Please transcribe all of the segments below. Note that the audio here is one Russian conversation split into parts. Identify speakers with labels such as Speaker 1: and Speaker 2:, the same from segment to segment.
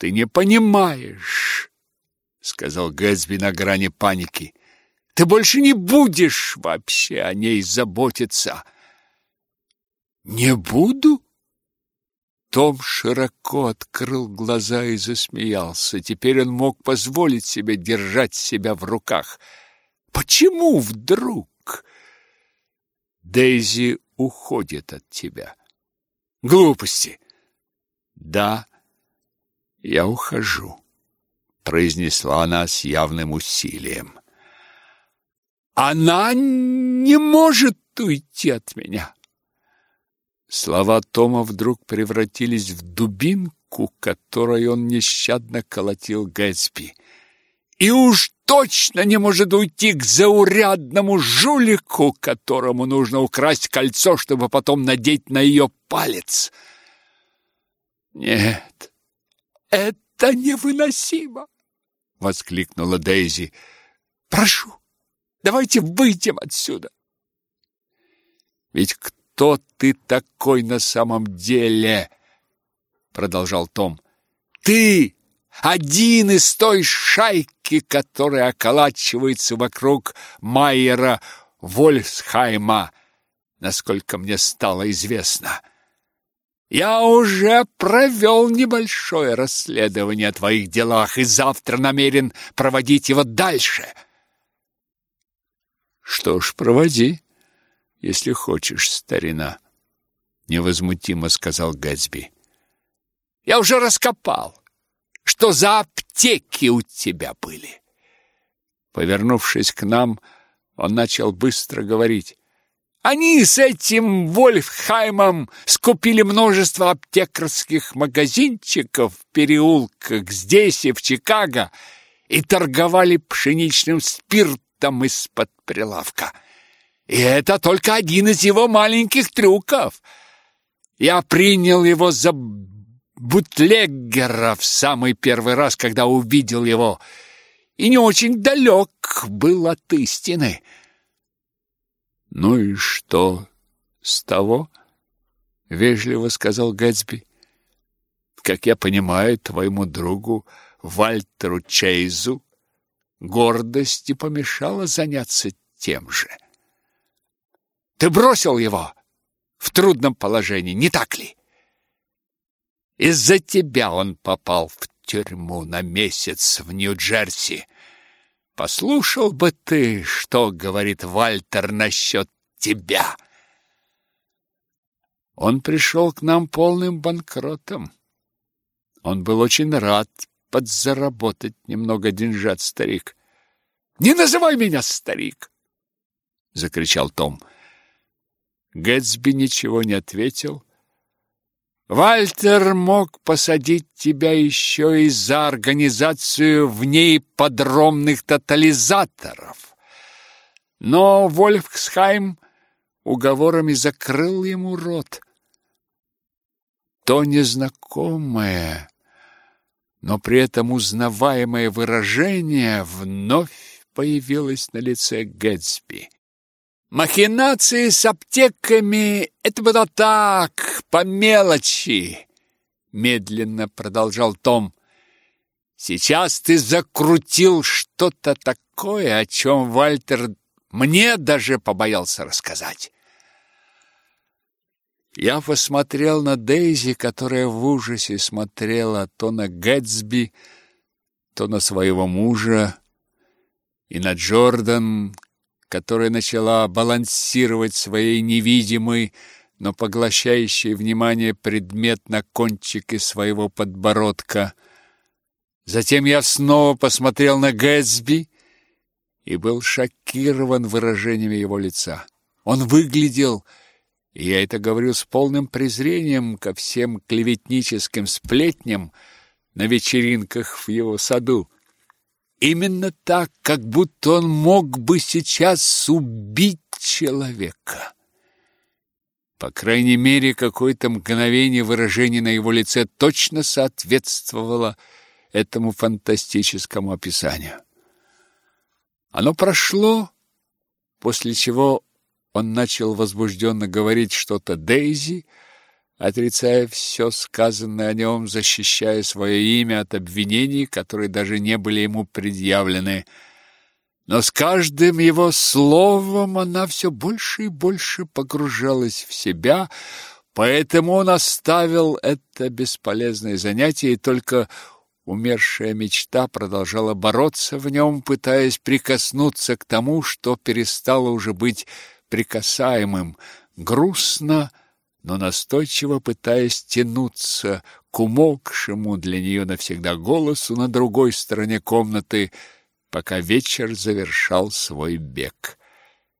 Speaker 1: Ты не понимаешь, сказал Гэтсби на грани паники. Ты больше не будешь вообще о ней заботиться. Не буду? Том широко открыл глаза и засмеялся. Теперь он мог позволить себе держать себя в руках. Почему вдруг Дейзи уходит от тебя? Глупости. Да, я ухожу, произнесла она с явным усилием. Она не может уйти от меня. Слова Тома вдруг превратились в дубинку, которой он нещадно колотил Гэтсби. И уж точно не может уйти к заурядному жулику, которому нужно украсть кольцо, чтобы потом надеть на ее палец. Нет, невыносимо, воскликнула Дейзи. Прошу, давайте выйдем отсюда. Ведь кто ты такой на самом деле? продолжал Том. Ты один из той шайки, которая околачивается вокруг Майера Вольфсхайма, насколько мне стало известно. Я уже провел небольшое расследование о твоих делах и завтра намерен проводить его дальше. Что ж, проводи если хочешь, старина, невозмутимо сказал Гэтсби. Я уже раскопал, что за аптеки у тебя были. Повернувшись к нам, он начал быстро говорить. Они с этим Вольфхаймом скупили множество аптекарских магазинчиков в переулках здесь и в Чикаго и торговали пшеничным спиртом из-под прилавка. И это только один из его маленьких трюков. Я принял его за бутлеггера в самый первый раз, когда увидел его, и не очень далек был от истины. Ну и что с того? вежливо сказал Гэтсби. Как я понимаю, твоему другу Вальтеру Чейзу гордости помешала заняться тем же. Ты бросил его в трудном положении, не так ли? Из-за тебя он попал в тюрьму на месяц в Нью-Джерси. Послушал бы ты, что говорит Вальтер насчет тебя. Он пришел к нам полным банкротом. Он был очень рад подзаработать немного деньжат, старик. Не называй меня старик, закричал Том. Гэтсби ничего не ответил. Вальтер мог посадить тебя еще и за организацию в ней подромных тотализаторов. Но Вольфсхайм уговорами закрыл ему рот. То незнакомое, но при этом узнаваемое выражение вновь появилось на лице Гэтсби. Махинации с аптеками — это было так, по мелочи, медленно продолжал Том. Сейчас ты закрутил что-то такое, о чем Вальтер мне даже побоялся рассказать. Я посмотрел на Дейзи, которая в ужасе смотрела то на Гэтсби, то на своего мужа, и на Джордан, которая начала балансировать своей невидимой, но поглощающей внимание предмет на кончике своего подбородка. Затем я снова посмотрел на Гэтсби и был шокирован выражением его лица. Он выглядел, и я это говорю с полным презрением ко всем клеветническим сплетням на вечеринках в его саду. Именно так, как будто он мог бы сейчас убить человека. По крайней мере, какое-то мгновение выражение на его лице точно соответствовало этому фантастическому описанию. Оно прошло, после чего он начал возбужденно говорить что-то Дейзи, отрицая все сказанное о нем, защищая свое имя от обвинений, которые даже не были ему предъявлены. Но с каждым его словом она все больше и больше погружалась в себя, поэтому он оставил это бесполезное занятие и только умершая мечта продолжала бороться в нем, пытаясь прикоснуться к тому, что перестало уже быть прикасаемым, грустно, но настойчиво пытаясь тянуться к умолкшему для нее навсегда голосу на другой стороне комнаты, пока вечер завершал свой бег.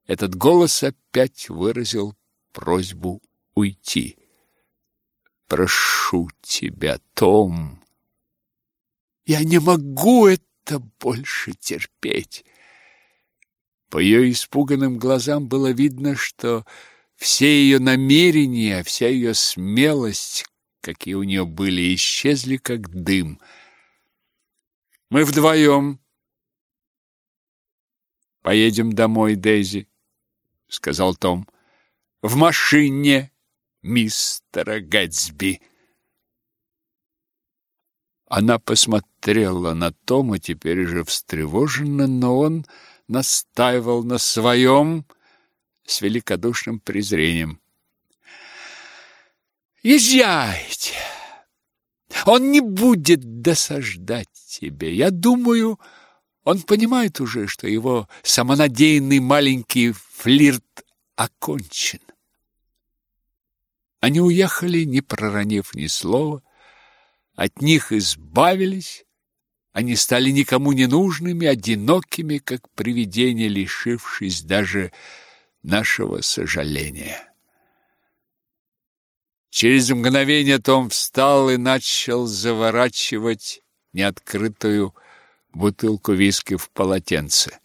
Speaker 1: Этот голос опять выразил просьбу уйти. «Прошу тебя, Том!» «Я не могу это больше терпеть!» По ее испуганным глазам было видно, что все ее намерения, вся ее смелость, какие у нее были, исчезли как дым. Мы вдвоем поедем домой, Дейзи, сказал Том. В машине мистера Гэтсби. Она посмотрела на Тома, теперь же встревоженно, но он настаивал на своем с великодушным презрением. «Езжайте! Он не будет досаждать тебе. Я думаю, он понимает уже, что его самонадеянный маленький флирт окончен». Они уехали, не проронив ни слова, от них избавились, они стали никому не нужными, одинокими, как привидения, лишившись даже нашего сожаления. Через мгновение Том встал и начал заворачивать неоткрытую бутылку виски в полотенце.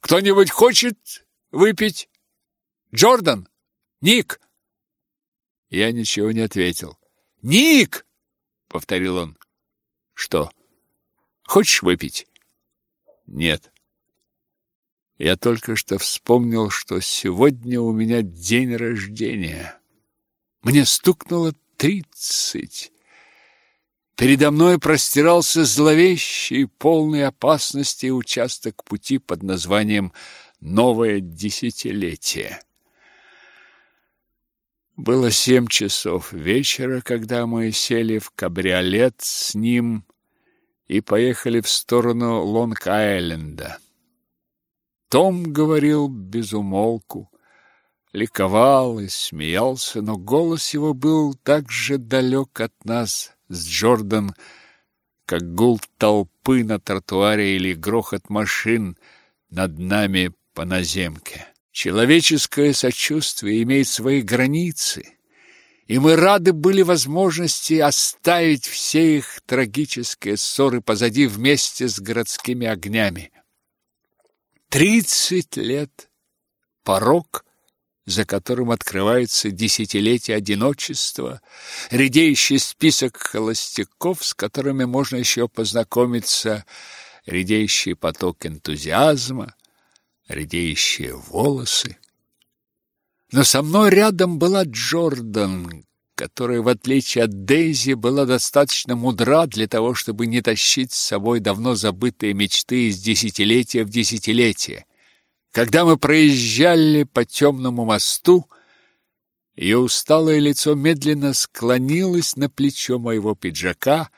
Speaker 1: «Кто-нибудь хочет выпить? Джордан? Ник?» Я ничего не ответил. «Ник!» — повторил он. Что? Хочешь выпить? Нет. Я только что вспомнил, что сегодня у меня день рождения. Мне стукнуло тридцать. Передо мной простирался зловещий, полный опасности участок пути под названием «Новое десятилетие». Было семь часов вечера, когда мы сели в кабриолет с ним и поехали в сторону Лонг-Айленда. Том говорил без умолку, ликовал и смеялся, но голос его был так же далек от нас с Джордан, как гул толпы на тротуаре или грохот машин над нами по наземке. Человеческое сочувствие имеет свои границы, и мы рады были возможности оставить все их трагические ссоры позади вместе с городскими огнями. Тридцать лет — порог, за которым открывается десятилетие одиночества, редеющий список холостяков, с которыми можно еще познакомиться, редеющий поток энтузиазма, редеющие волосы. Но со мной рядом была Джордан, которая, в отличие от Дейзи, была достаточно мудра для того, чтобы не тащить с собой давно забытые мечты из десятилетия в десятилетие. Когда мы проезжали по темному мосту, ее усталое лицо медленно склонилось на плечо моего пиджака,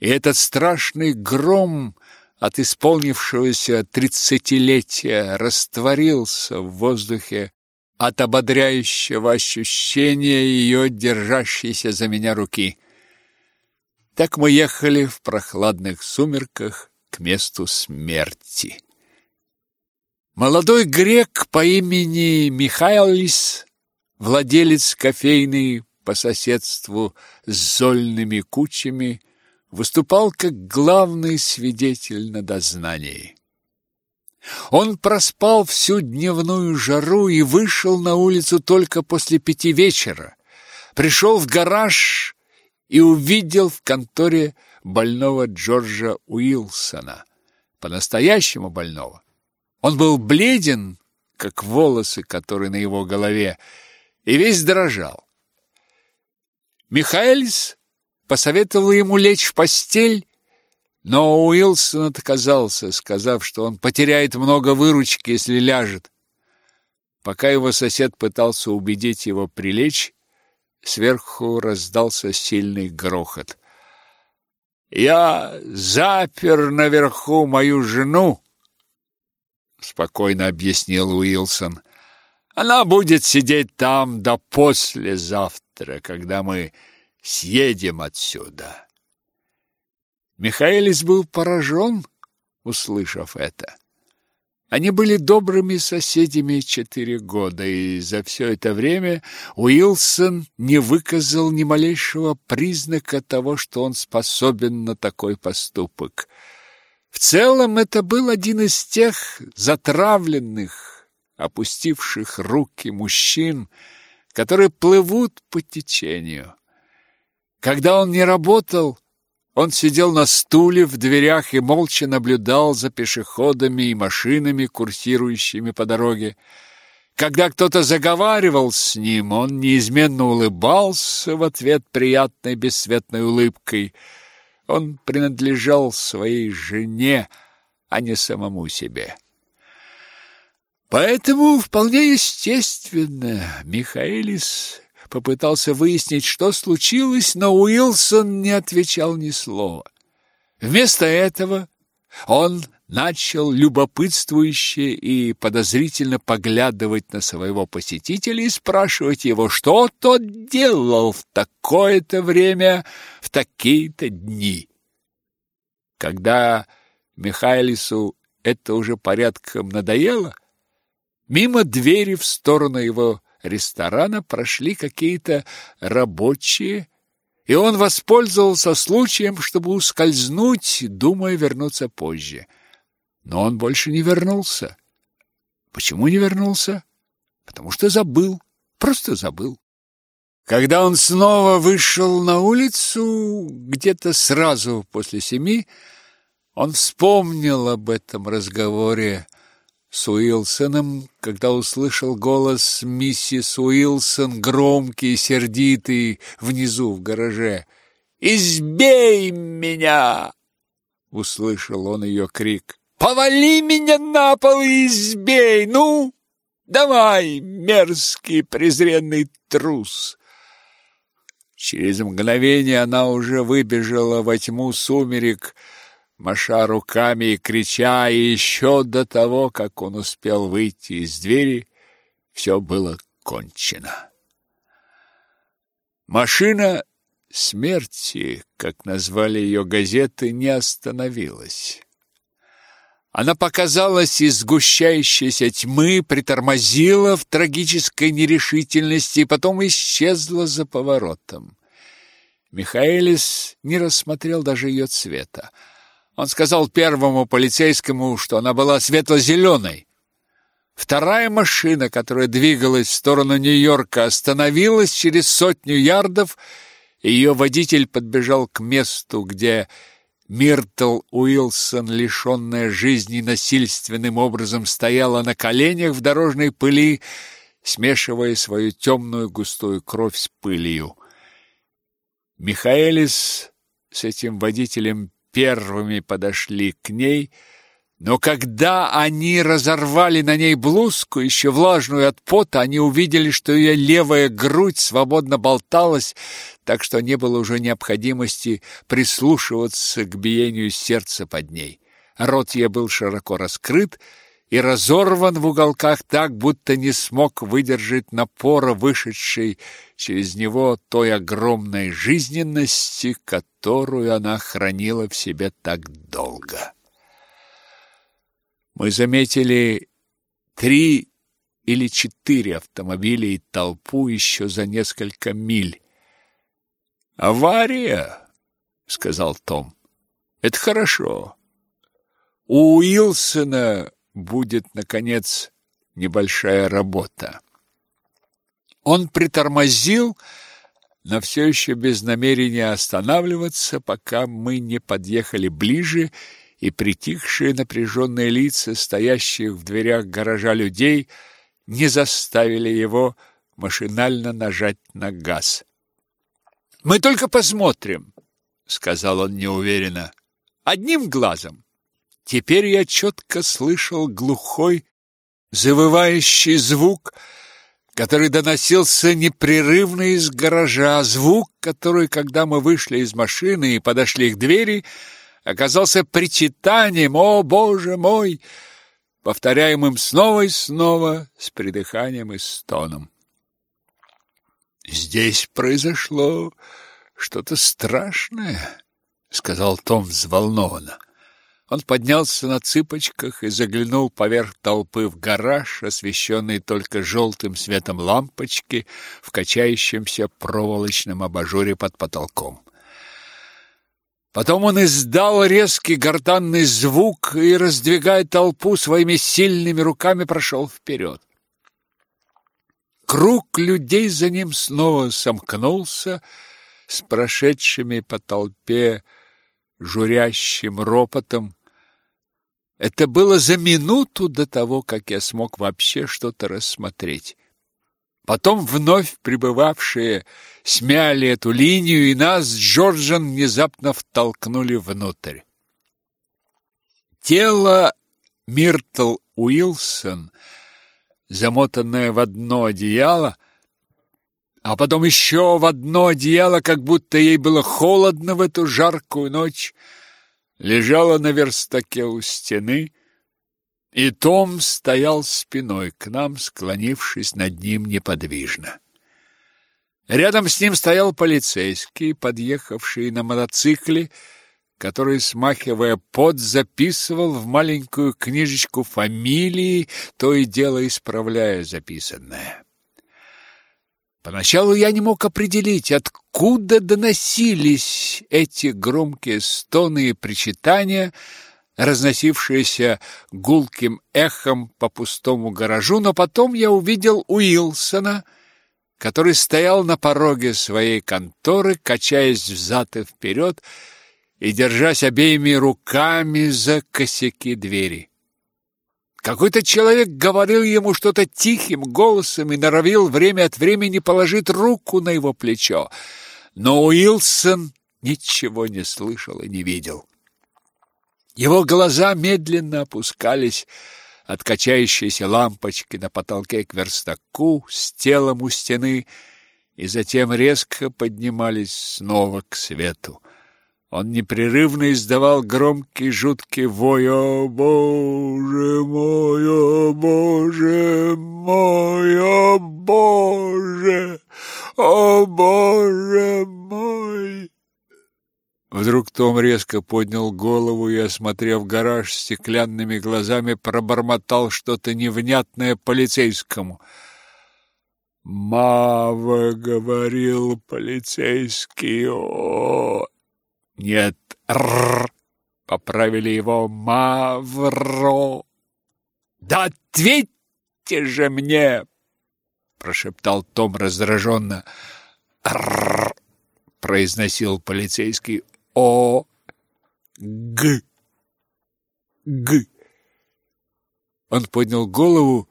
Speaker 1: и этот страшный гром от исполнившегося тридцатилетия растворился в воздухе, от ободряющего ощущения ее держащейся за меня руки. Так мы ехали в прохладных сумерках к месту смерти. Молодой грек по имени Михайлис, владелец кофейной по соседству с зольными кучами, выступал как главный свидетель на дознании. Он проспал всю дневную жару и вышел на улицу только после пяти вечера. Пришел в гараж и увидел в конторе больного Джорджа Уилсона. По-настоящему больного. Он был бледен, как волосы, которые на его голове, и весь дрожал. Михаэлис посоветовал ему лечь в постель, но Уилсон отказался, сказав, что он потеряет много выручки, если ляжет. Пока его сосед пытался убедить его прилечь, сверху раздался сильный грохот. «Я запер наверху мою жену», — спокойно объяснил Уилсон. «Она будет сидеть там до послезавтра, когда мы съедем отсюда». Михаэлис был поражен, услышав это. Они были добрыми соседями четыре года, и за все это время Уилсон не выказал ни малейшего признака того, что он способен на такой поступок. В целом это был один из тех затравленных, опустивших руки мужчин, которые плывут по течению. Когда он не работал, он сидел на стуле в дверях и молча наблюдал за пешеходами и машинами, курсирующими по дороге. Когда кто-то заговаривал с ним, он неизменно улыбался в ответ приятной бесцветной улыбкой. Он принадлежал своей жене, а не самому себе. Поэтому вполне естественно Михаэлис попытался выяснить, что случилось, но Уилсон не отвечал ни слова. Вместо этого он начал любопытствующе и подозрительно поглядывать на своего посетителя и спрашивать его, что тот делал в такое-то время, в такие-то дни. Когда Михайлису это уже порядком надоело, мимо двери в сторону его ресторана прошли какие-то рабочие, и он воспользовался случаем, чтобы ускользнуть, думая вернуться позже. Но он больше не вернулся. Почему не вернулся? Потому что забыл, просто забыл. Когда он снова вышел на улицу, где-то сразу после семи, он вспомнил об этом разговоре с Уилсоном, когда услышал голос миссис Уилсон, громкий и сердитый, внизу в гараже. «Избей меня!» — услышал он ее крик. «Повали меня на пол и избей! Ну, давай, мерзкий презренный трус!» Через мгновение она уже выбежала во тьму сумерек, маша руками и крича, и еще до того, как он успел выйти из двери, все было кончено. Машина смерти, как назвали ее газеты, не остановилась. Она показалась из сгущающейся тьмы, притормозила в трагической нерешительности и потом исчезла за поворотом. Михаэлис не рассмотрел даже ее цвета. Он сказал первому полицейскому, что она была светло-зеленой. Вторая машина, которая двигалась в сторону Нью-Йорка, остановилась через сотню ярдов, и ее водитель подбежал к месту, где Миртл Уилсон, лишенная жизни насильственным образом, стояла на коленях в дорожной пыли, смешивая свою темную густую кровь с пылью. Михаэлис с этим водителем первыми подошли к ней, но когда они разорвали на ней блузку, еще влажную от пота, они увидели, что ее левая грудь свободно болталась, так что не было уже необходимости прислушиваться к биению сердца под ней. Рот ее был широко раскрыт, и разорван в уголках так, будто не смог выдержать напора вышедшей через него той огромной жизненности, которую она хранила в себе так долго. Мы заметили три или четыре автомобиля и толпу еще за несколько миль. «Авария», — сказал Том. «Это хорошо. У Уилсона будет, наконец, небольшая работа. Он притормозил, но все еще без намерения останавливаться, пока мы не подъехали ближе, и притихшие напряженные лица стоящих в дверях гаража людей не заставили его машинально нажать на газ. Мы только посмотрим, сказал он неуверенно. Одним глазом. Теперь я четко слышал глухой завывающий звук, который доносился непрерывно из гаража, звук, который, когда мы вышли из машины и подошли к двери, оказался причитанием «О, Боже мой!», повторяемым снова и снова с придыханием и стоном. «Здесь произошло что-то страшное», — сказал Том взволнованно. Он поднялся на цыпочках и заглянул поверх толпы в гараж, освещенный только желтым светом лампочки в качающемся проволочном абажуре под потолком. Потом он издал резкий гортанный звук и, раздвигая толпу своими сильными руками, прошел вперед. Круг людей за ним снова сомкнулся с прошедшими по толпе журящим ропотом. Это было за минуту до того, как я смог вообще что-то рассмотреть. Потом вновь прибывавшие смяли эту линию, и нас с Джорджем внезапно втолкнули внутрь. Тело Миртл Уилсон, замотанное в одно одеяло, а потом еще в одно одеяло, как будто ей было холодно в эту жаркую ночь, лежала на верстаке у стены, и Том стоял спиной к нам, склонившись над ним неподвижно. Рядом с ним стоял полицейский, подъехавший на мотоцикле, который, смахивая пот, записывал в маленькую книжечку фамилии, то и дело исправляя записанное. Поначалу я не мог определить, откуда доносились эти громкие стоны и причитания, разносившиеся гулким эхом по пустому гаражу, но потом я увидел Уилсона, который стоял на пороге своей конторы, качаясь взад и вперед и держась обеими руками за косяки двери. Какой-то человек говорил ему что-то тихим голосом и норовил время от времени положить руку на его плечо. Но Уилсон ничего не слышал и не видел. Его глаза медленно опускались от качающейся лампочки на потолке к верстаку с телом у стены и затем резко поднимались снова к свету. Он непрерывно издавал громкий жуткий вой «О, Боже мой, о, Боже мой, о, Боже, о, Боже мой!» Вдруг Том резко поднял голову и, осмотрев гараж стеклянными глазами, пробормотал что-то невнятное полицейскому. «Мава!» — говорил полицейский. «О, нет, р, поправили его Мавро. Да ответьте же мне, прошептал Том раздраженно. Р, произносил полицейский. О, г, г. Он поднял голову,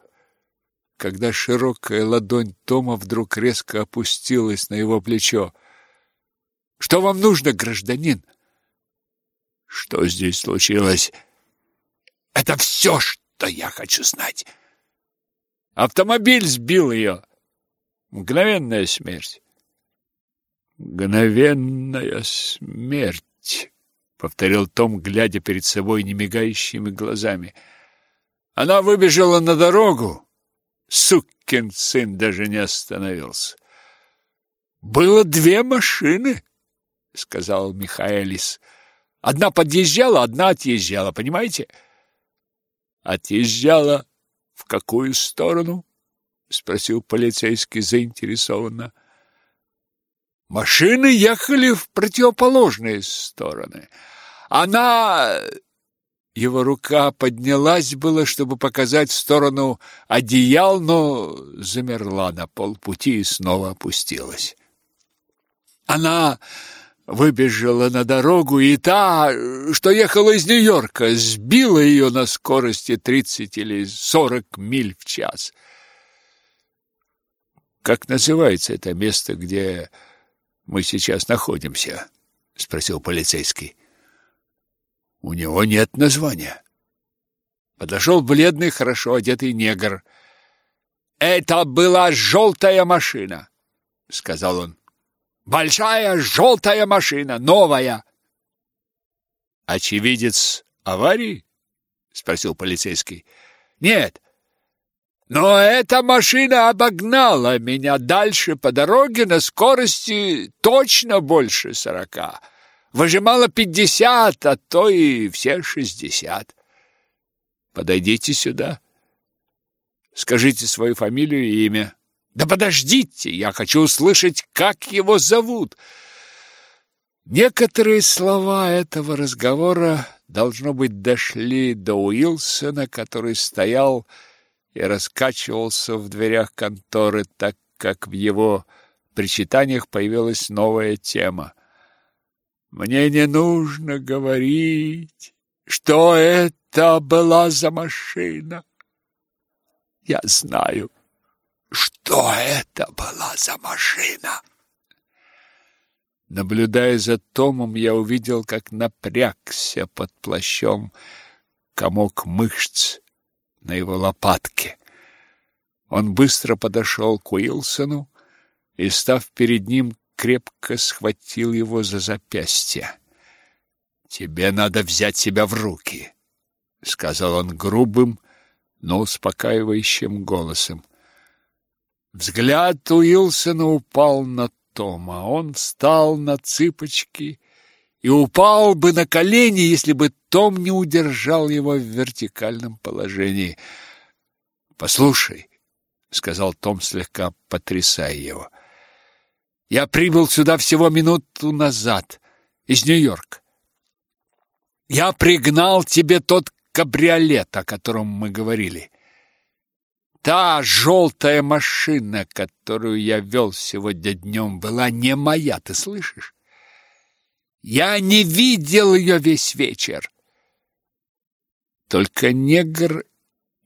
Speaker 1: когда широкая ладонь Тома вдруг резко опустилась на его плечо. Что вам нужно, гражданин? Что здесь случилось? Это все, что я хочу знать. Автомобиль сбил ее. Мгновенная смерть. Мгновенная смерть, повторил Том, глядя перед собой немигающими глазами. Она выбежала на дорогу. Сукин сын даже не остановился. Было две машины сказал Михаэлис. Одна подъезжала, одна отъезжала, понимаете? Отъезжала в какую сторону? спросил полицейский заинтересованно. Машины ехали в противоположные стороны. Она его рука поднялась было, чтобы показать в сторону одеял, но замерла на полпути и снова опустилась. Она выбежала на дорогу, и та, что ехала из Нью-Йорка, сбила ее на скорости 30 или 40 миль в час. Как называется это место, где мы сейчас находимся? спросил полицейский. У него нет названия. Подошел бледный, хорошо одетый негр. Это была желтая машина, сказал он. Большая желтая машина, новая. Очевидец аварии? спросил полицейский. Нет. Но эта машина обогнала меня дальше по дороге на скорости точно больше сорока. Выжимала пятьдесят, а то и все шестьдесят. Подойдите сюда. Скажите свою фамилию и имя. Да подождите, я хочу услышать, как его зовут. Некоторые слова этого разговора, должно быть, дошли до Уилсона, который стоял и раскачивался в дверях конторы, так как в его причитаниях появилась новая тема. Мне не нужно говорить, что это была за машина. Я знаю, что это была за машина. Наблюдая за Томом, я увидел, как напрягся под плащом комок мышц на его лопатке. Он быстро подошел к Уилсону и, став перед ним, крепко схватил его за запястье. «Тебе надо взять себя в руки», — сказал он грубым, но успокаивающим голосом. Взгляд Уилсона упал на Тома. Он встал на цыпочки и упал бы на колени, если бы Том не удержал его в вертикальном положении. «Послушай», — сказал Том, слегка потрясая его, — «я прибыл сюда всего минуту назад, из Нью-Йорка. Я пригнал тебе тот кабриолет, о котором мы говорили. Та желтая машина, которую я вел сегодня днем, была не моя, ты слышишь? Я не видел ее весь вечер. Только негр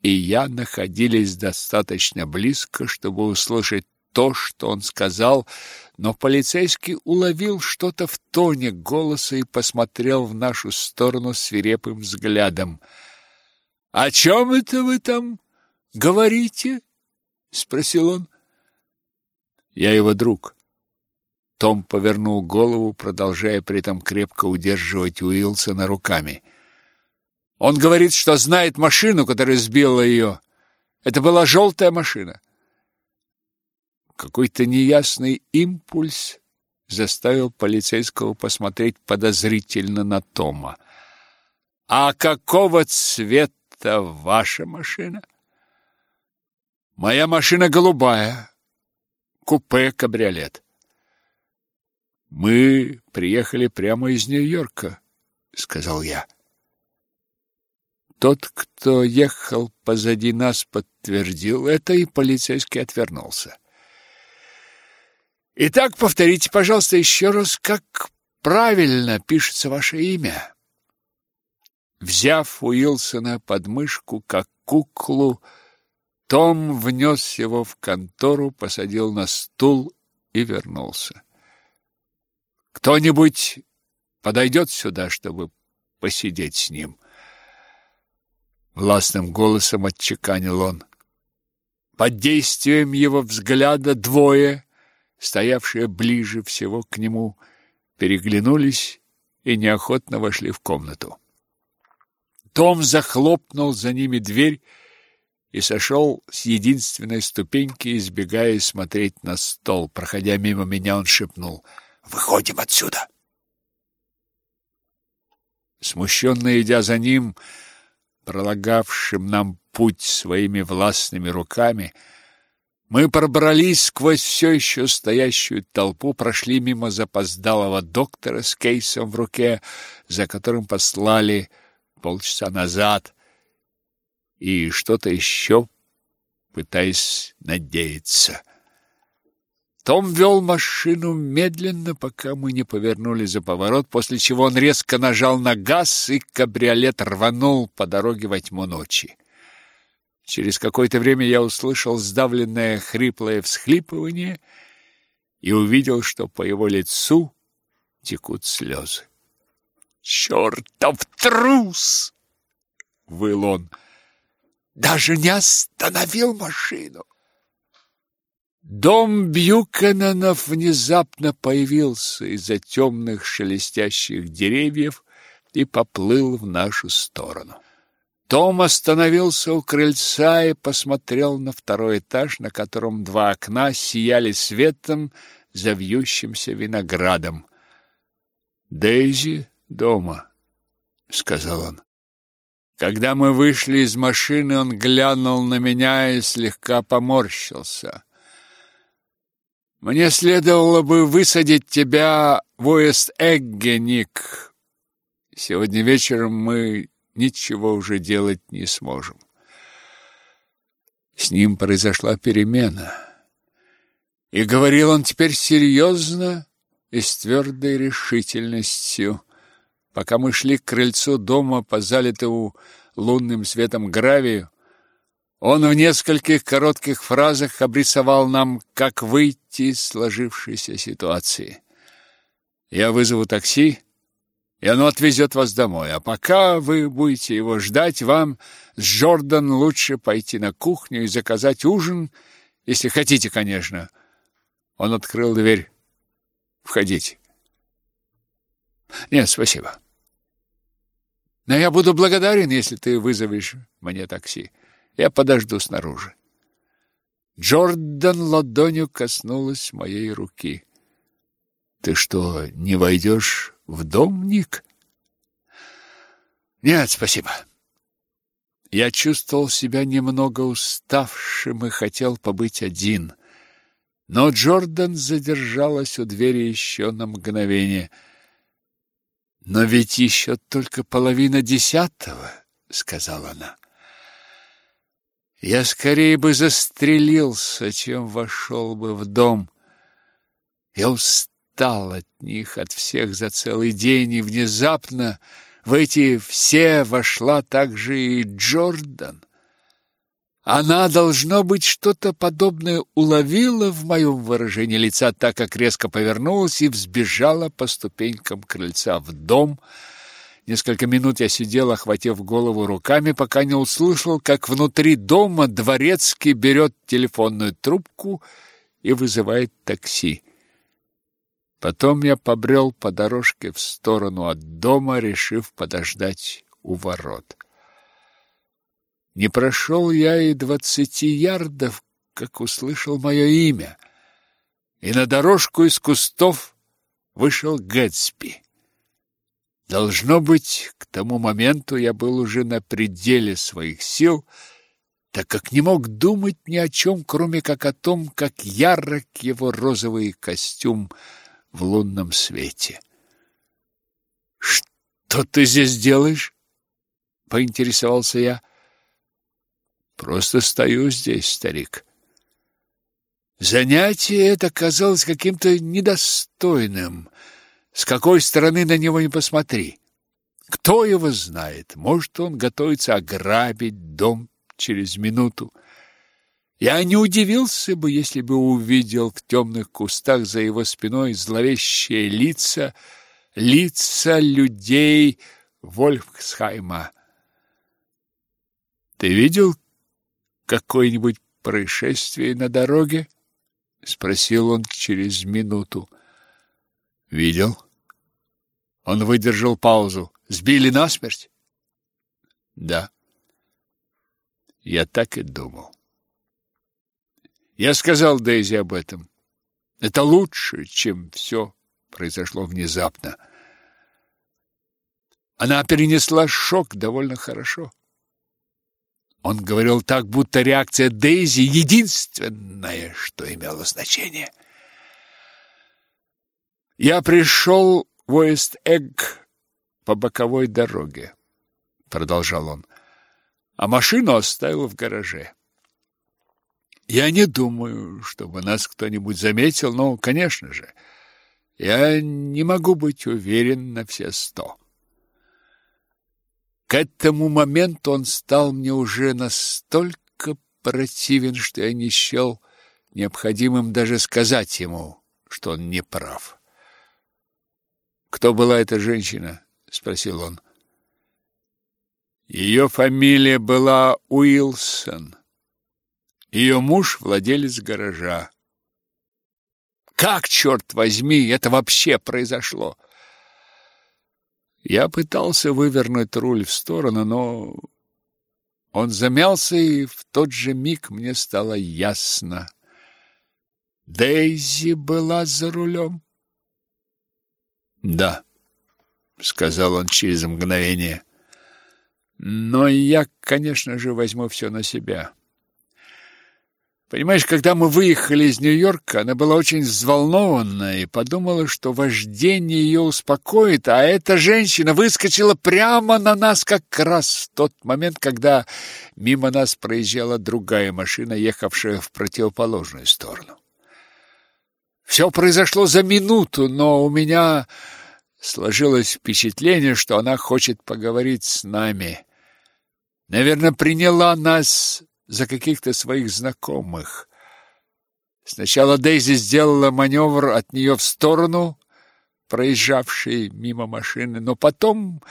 Speaker 1: и я находились достаточно близко, чтобы услышать то, что он сказал, но полицейский уловил что-то в тоне голоса и посмотрел в нашу сторону свирепым взглядом. «О чем это вы там говорите?» — спросил он. «Я его друг». Том повернул голову, продолжая при этом крепко удерживать Уилсона руками. «Он говорит, что знает машину, которая сбила ее. Это была желтая машина». Какой-то неясный импульс заставил полицейского посмотреть подозрительно на Тома. «А какого цвета ваша машина?» «Моя машина голубая. Купе-кабриолет». Мы приехали прямо из Нью-Йорка, сказал я. Тот, кто ехал позади нас, подтвердил это, и полицейский отвернулся. Итак, повторите, пожалуйста, еще раз, как правильно пишется ваше имя. Взяв Уилсона под мышку, как куклу, Том внес его в контору, посадил на стул и вернулся. Кто-нибудь подойдет сюда, чтобы посидеть с ним? Властным голосом отчеканил он. Под действием его взгляда двое, стоявшие ближе всего к нему, переглянулись и неохотно вошли в комнату. Том захлопнул за ними дверь и сошел с единственной ступеньки, избегая смотреть на стол. Проходя мимо меня, он шепнул — Выходим отсюда. Смущенно идя за ним, пролагавшим нам путь своими властными руками, мы пробрались сквозь все еще стоящую толпу, прошли мимо запоздалого доктора с кейсом в руке, за которым послали полчаса назад, и что-то еще, пытаясь надеяться. Том вел машину медленно, пока мы не повернули за поворот, после чего он резко нажал на газ, и кабриолет рванул по дороге во тьму ночи. Через какое-то время я услышал сдавленное хриплое всхлипывание и увидел, что по его лицу текут слезы. «Чертов трус!» — выл он. «Даже не остановил машину!» Дом Бьюкененов внезапно появился из-за темных шелестящих деревьев и поплыл в нашу сторону. Том остановился у крыльца и посмотрел на второй этаж, на котором два окна сияли светом за вьющимся виноградом. «Дейзи дома», — сказал он. Когда мы вышли из машины, он глянул на меня и слегка поморщился. «Мне следовало бы высадить тебя в Уэст-Эгге, Ник. Сегодня вечером мы ничего уже делать не сможем. С ним произошла перемена. И говорил он теперь серьезно и с твердой решительностью. Пока мы шли к крыльцу дома по залитому лунным светом гравию, он в нескольких коротких фразах обрисовал нам, как выйти из сложившейся ситуации. «Я вызову такси», и оно отвезет вас домой. А пока вы будете его ждать, вам с Джордан лучше пойти на кухню и заказать ужин, если хотите, конечно. Он открыл дверь. Входите. Нет, спасибо. Но я буду благодарен, если ты вызовешь мне такси. Я подожду снаружи. Джордан ладонью коснулась моей руки. Ты что, не войдешь в дом, Ник? Нет, спасибо. Я чувствовал себя немного уставшим и хотел побыть один. Но Джордан задержалась у двери еще на мгновение. Но ведь еще только половина десятого, сказала она. Я скорее бы застрелился, чем вошел бы в дом. Я устал от них, от всех за целый день, и внезапно в эти все вошла также и Джордан. Она, должно быть, что-то подобное уловила в моем выражении лица, так как резко повернулась и взбежала по ступенькам крыльца в дом. Несколько минут я сидел, охватив голову руками, пока не услышал, как внутри дома дворецкий берет телефонную трубку и вызывает такси. Потом я побрел по дорожке в сторону от дома, решив подождать у ворот. Не прошел я и двадцати ярдов, как услышал мое имя, и на дорожку из кустов вышел Гэтсби. Должно быть, к тому моменту я был уже на пределе своих сил, так как не мог думать ни о чем, кроме как о том, как ярок его розовый костюм — в лунном свете. «Что ты здесь делаешь?» — поинтересовался я. «Просто стою здесь, старик». Занятие это казалось каким-то недостойным. С какой стороны на него не посмотри. Кто его знает? Может, он готовится ограбить дом через минуту. Я не удивился бы, если бы увидел в темных кустах за его спиной зловещие лица, лица людей Вольфсхайма. Ты видел какое-нибудь происшествие на дороге? спросил он через минуту. Видел. Он выдержал паузу. Сбили насмерть? Да. Я так и думал. Я сказал Дейзи об этом. Это лучше, чем все произошло внезапно. Она перенесла шок довольно хорошо. Он говорил так, будто реакция Дейзи единственное, что имело значение. Я пришел в Уэст-Эгг по боковой дороге, продолжал он. А машину оставил в гараже. Я не думаю, чтобы нас кто-нибудь заметил, но, конечно же, я не могу быть уверен на все сто. К этому моменту он стал мне уже настолько противен, что я не счел необходимым даже сказать ему, что он не прав. «Кто была эта женщина?» — спросил он. Ее фамилия была Уилсон. Ее муж — владелец гаража. Как, черт возьми, это вообще произошло? Я пытался вывернуть руль в сторону, но он замялся, и в тот же миг мне стало ясно. Дейзи была за рулем. «Да», — сказал он через мгновение. «Но я, конечно же, возьму все на себя». Понимаешь, когда мы выехали из Нью-Йорка, она была очень взволнована и подумала, что вождение ее успокоит, а эта женщина выскочила прямо на нас как раз в тот момент, когда мимо нас проезжала другая машина, ехавшая в противоположную сторону. Все произошло за минуту, но у меня сложилось впечатление, что она хочет поговорить с нами. Наверное, приняла нас за каких-то своих знакомых. Сначала Дейзи сделала маневр от нее в сторону, проезжавшей мимо машины, но потом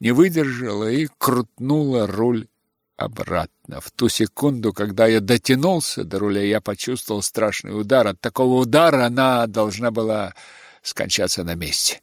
Speaker 1: не выдержала и крутнула руль обратно. В ту секунду, когда я дотянулся до руля, я почувствовал страшный удар. От такого удара она должна была скончаться на месте.